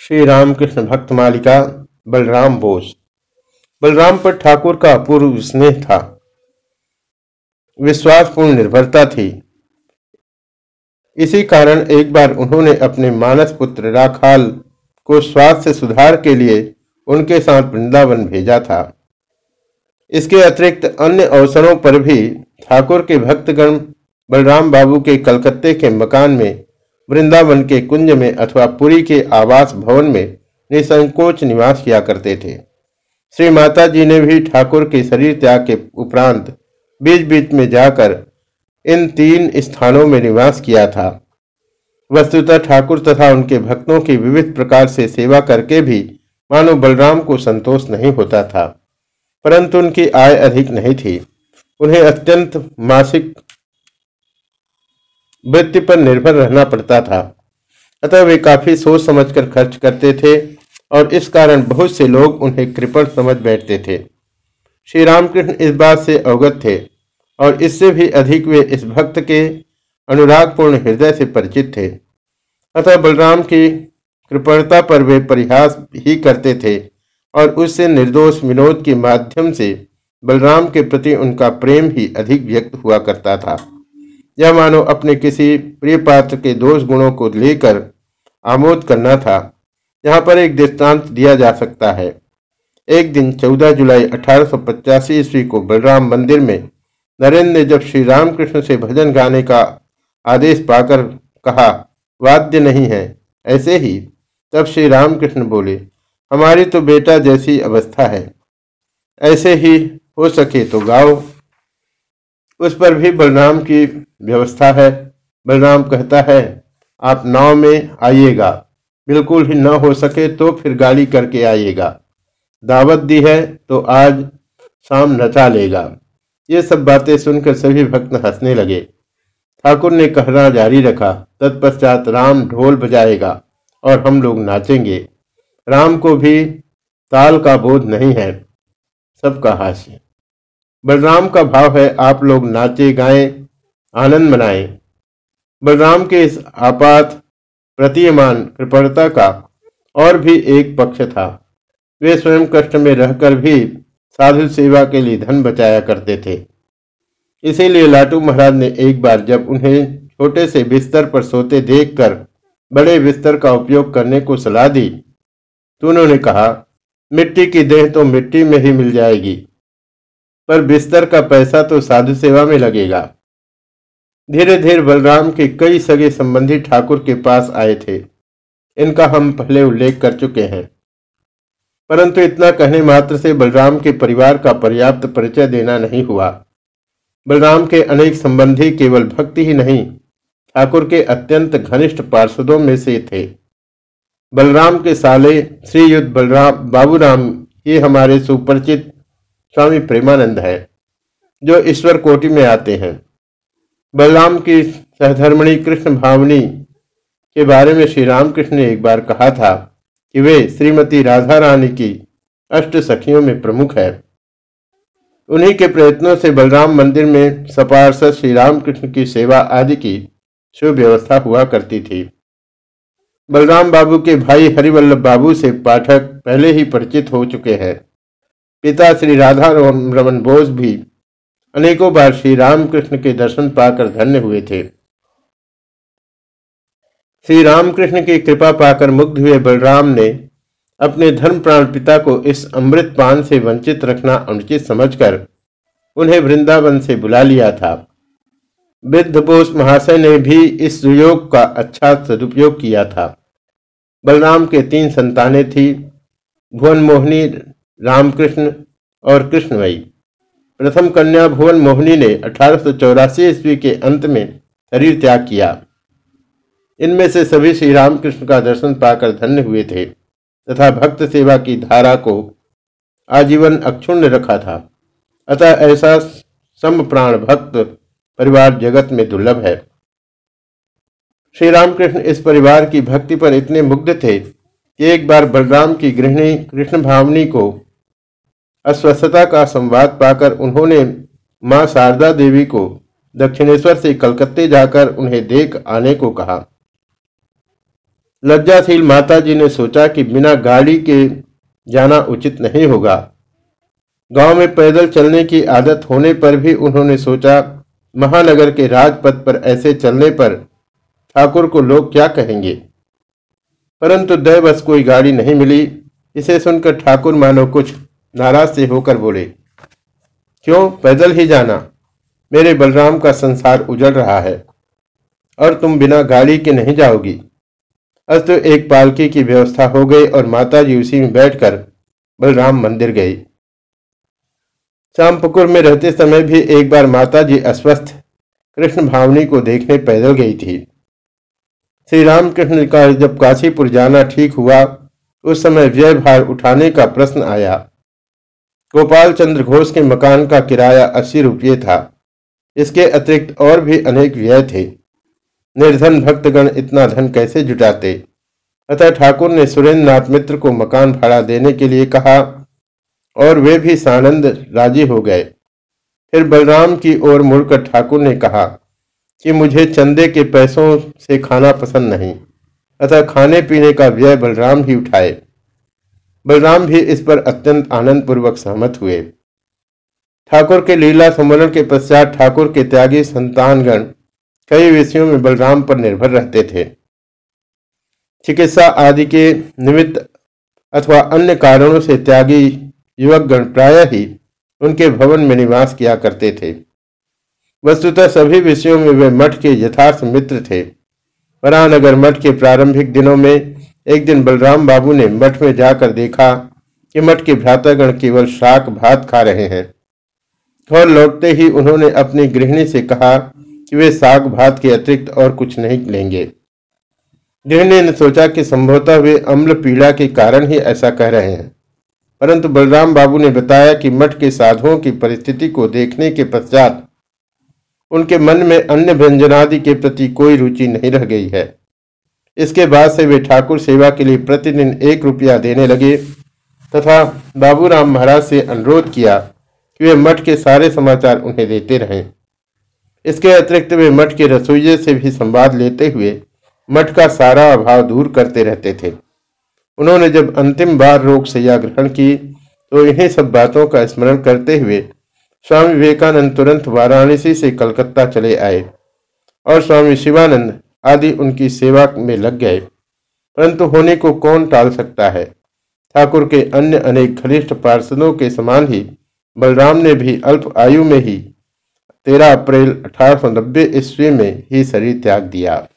श्री रामकृष्ण भक्त मालिका बलराम बोस। बलराम पर ठाकुर का अपूर्व स्नेह था। विश्वासपूर्ण निर्भरता थी। इसी कारण एक बार उन्होंने अपने मानस पुत्र राखाल को स्वास्थ्य सुधार के लिए उनके साथ वृंदावन भेजा था। इसके अतिरिक्त अन्य अवसरों पर भी ठाकुर के भक्तगण बलराम बाबू के कलकत्ते के मकान में वृंदावन के कुंज में अथवा पुरी के आवास भवन में निसंकोच निवास किया करते थे। श्री माता जी ने भी ठाकुर के शरीर त्याग के उपरांत बीच बीच में जाकर इन तीन स्थानों में निवास किया था। वस्तुतः ठाकुर तथा उनके भक्तों की विविध प्रकार से सेवा करके भी मानो बलराम को संतोष नहीं होता था, परंतु उनकी आय अधिक नहीं थी। उन्हें अत्यंत मासिक वृत्ति पर निर्भर रहना पड़ता था। अतः वे काफ़ी सोच समझकर खर्च करते थे और इस कारण बहुत से लोग उन्हें कृपण समझ बैठते थे। श्री रामकृष्ण इस बात से अवगत थे और इससे भी अधिक वे इस भक्त के अनुरागपूर्ण हृदय से परिचित थे। अतः बलराम की कृपणता पर वे परिहास ही करते थे और उससे निर्दोष विनोद के माध्यम से बलराम के प्रति उनका प्रेम ही अधिक व्यक्त हुआ करता था। यह मानो अपने किसी प्रिय पात्र के दोष गुणों को लेकर आमोद करना था। यहाँ पर एक दृष्टांत दिया जा सकता है। एक दिन 14 जुलाई अठारह ईस्वी को बलराम मंदिर में नरेंद्र ने जब श्री रामकृष्ण से भजन गाने का आदेश पाकर कहा, वाद्य नहीं है। ऐसे ही तब श्री रामकृष्ण बोले, हमारी तो बेटा जैसी अवस्था है। ऐसे ही हो सके तो गाओ। उस पर भी बलराम की व्यवस्था है। बलराम कहता है, आप नाव में आइएगा। बिल्कुल ही न हो सके तो फिर गाली करके आइएगा। दावत दी है तो आज शाम नचा लेगा। ये सब बातें सुनकर सभी भक्त हंसने लगे। ठाकुर ने कहना जारी रखा। तत्पश्चात राम ढोल बजाएगा और हम लोग नाचेंगे। राम को भी ताल का बोध नहीं है। सबका हास्य। बलराम का भाव है, आप लोग नाचे, गाएँ आनंद मनाए। बलराम के इस आपात, प्रतीयमान कृपणता का और भी एक पक्ष था। वे स्वयं कष्ट में रहकर भी साधु सेवा के लिए धन बचाया करते थे। इसीलिए लाटू महाराज ने एक बार जब उन्हें छोटे से बिस्तर पर सोते देखकर बड़े बिस्तर का उपयोग करने को सलाह दी तो उन्होंने कहा, मिट्टी की देह तो मिट्टी में ही मिल जाएगी, पर बिस्तर का पैसा तो साधु सेवा में लगेगा। धीरे धीरे बलराम के कई सगे संबंधी ठाकुर के पास आए थे। इनका हम पहले उल्लेख कर चुके हैं। परंतु इतना कहने मात्र से बलराम के परिवार का पर्याप्त परिचय देना नहीं हुआ। बलराम के अनेक संबंधी केवल भक्ति ही नहीं, ठाकुर के अत्यंत घनिष्ठ पार्षदों में से थे। बलराम के साले श्रीयुद्ध बलराम बाबूराम, ये हमारे सुपरिचित स्वामी प्रेमानंद है, जो ईश्वर कोटि में आते हैं। बलराम की सहधर्मणी कृष्ण भावनी के बारे में श्री रामकृष्ण ने एक बार कहा था कि वे श्रीमती राधा रानी की अष्ट सखियों में प्रमुख है। उन्हीं के प्रयत्नों से बलराम मंदिर में सपार्षद श्री रामकृष्ण की सेवा आदि की सुव्यवस्था हुआ करती थी। बलराम बाबू के भाई हरिवल्लभ बाबू से पाठक पहले ही परिचित हो चुके हैं। पिता श्री राधा रमन बोस भी अनेकों बार श्री रामकृष्ण के दर्शन पाकर धन्य हुए थे। श्री रामकृष्ण की कृपा पाकर मुग्ध हुए बलराम ने अपने धर्म प्राण पिता को इस अमृत पान से वंचित रखना अनुचित समझकर उन्हें वृंदावन से बुला लिया था। वृद्ध बोस महाशय ने भी इस सुयोग का अच्छा सदुपयोग किया था। बलराम के तीन संतानें थी भुवन मोहिनी रामकृष्ण और कृष्णमयी। प्रथम कन्या भुवन मोहिनी ने अठारह सौ चौरासी ईस्वी के अंत में शरीर त्याग किया। इनमें से सभी श्री रामकृष्ण का दर्शन पाकर धन्य हुए थे तथा भक्त सेवा की धारा को आजीवन अक्षुण्य रखा था। अतः ऐसा सम प्राण भक्त परिवार जगत में दुर्लभ है। श्री रामकृष्ण इस परिवार की भक्ति पर इतने मुग्ध थे कि एक बार बलराम की गृहिणी कृष्ण भावनी को अस्वस्थता का संवाद पाकर उन्होंने माँ शारदा देवी को दक्षिणेश्वर से कलकत्ते जाकर उन्हें देख आने को कहा। लज्जाशील माताजी ने सोचा कि बिना गाड़ी के जाना उचित नहीं होगा। गाँव में पैदल चलने की आदत होने पर भी उन्होंने सोचा, महानगर के राजपथ पर ऐसे चलने पर ठाकुर को लोग क्या कहेंगे? परंतु दैवश कोई गाड़ी नहीं मिली। इसे सुनकर ठाकुर मानो कुछ नाराज़ से होकर बोले, क्यों? पैदल ही जाना। मेरे बलराम का संसार उजड़ रहा है, और तुम बिना गाड़ी के नहीं जाओगी। अस तो एक पालकी की व्यवस्था हो गई और माता जी उसी में बैठकर बलराम मंदिर गई। श्यामपुकुर में रहते समय भी एक बार माता जी अस्वस्थ कृष्ण भावनी को देखने पैदल गई थी। श्री रामकृष्ण का जब काशीपुर जाना ठीक हुआ, उस समय व्यय भार उठाने का प्रश्न आया। गोपाल चंद्र घोष के मकान का किराया अस्सी रुपये था। इसके अतिरिक्त और भी अनेक व्यय थे। निर्धन भक्तगण इतना धन कैसे जुटाते? अतः ठाकुर ने सुरेंद्र नाथ मित्र को मकान भाड़ा देने के लिए कहा, और वे भी सानंद राज़ी हो गए। फिर बलराम की ओर मुड़कर ठाकुर ने कहा कि मुझे चंदे के पैसों से खाना पसंद नहीं, अतः खाने पीने का व्यय बलराम ही उठाए। बलराम भी इस पर अत्यंत आनंद पूर्वक सहमत हुए। ठाकुर के लीला सम्मेलन के पश्चात ठाकुर के त्यागी संतानगण कई विषयों में बलराम पर निर्भर रहते थे। चिकित्सा आदि के निमित्त अथवा अन्य कारणों से त्यागी युवकगण प्राय ही उनके भवन में निवास किया करते थे। वस्तुतः सभी विषयों में वे मठ के यथार्थ मित्र थे। वरानगर मठ के प्रारंभिक दिनों में एक दिन बलराम बाबू ने मठ में जाकर देखा कि मठ के भ्रातागण केवल शाक भात खा रहे हैं। घर लौटते ही उन्होंने अपनी गृहिणी से कहा कि वे साग भात के अतिरिक्त और कुछ नहीं लेंगे। गृहिणी ने सोचा कि संभवतः वे अम्ल पीड़ा के कारण ही ऐसा कह रहे हैं। परंतु बलराम बाबू ने बताया कि मठ के साधुओं की परिस्थिति को देखने के पश्चात उनके मन में अन्य व्यंजनादि के प्रति कोई रुचि नहीं रह गई है। इसके बाद से वे ठाकुर सेवा के लिए प्रतिदिन एक रुपया देने लगे तथा बाबूराम महाराज से अनुरोध किया कि वे मठ के सारे समाचार उन्हें देते रहें। इसके अतिरिक्त वे मठ के रसोइये से भी संवाद लेते हुए मठ का सारा अभाव दूर करते रहते थे। उन्होंने जब अंतिम बार रोग सैया ग्रहण की तो इन्हीं सब बातों का स्मरण करते हुए स्वामी विवेकानंद तुरंत वाराणसी से कलकत्ता चले आए और स्वामी शिवानंद आदि उनकी सेवा में लग गए। परंतु होने को कौन टाल सकता है? ठाकुर के अन्य अनेक घनिष्ठ पार्षदों के समान ही बलराम ने भी अल्प आयु में ही तेरह अप्रैल अठारह सौ नब्बे ईस्वी में ही शरीर त्याग दिया।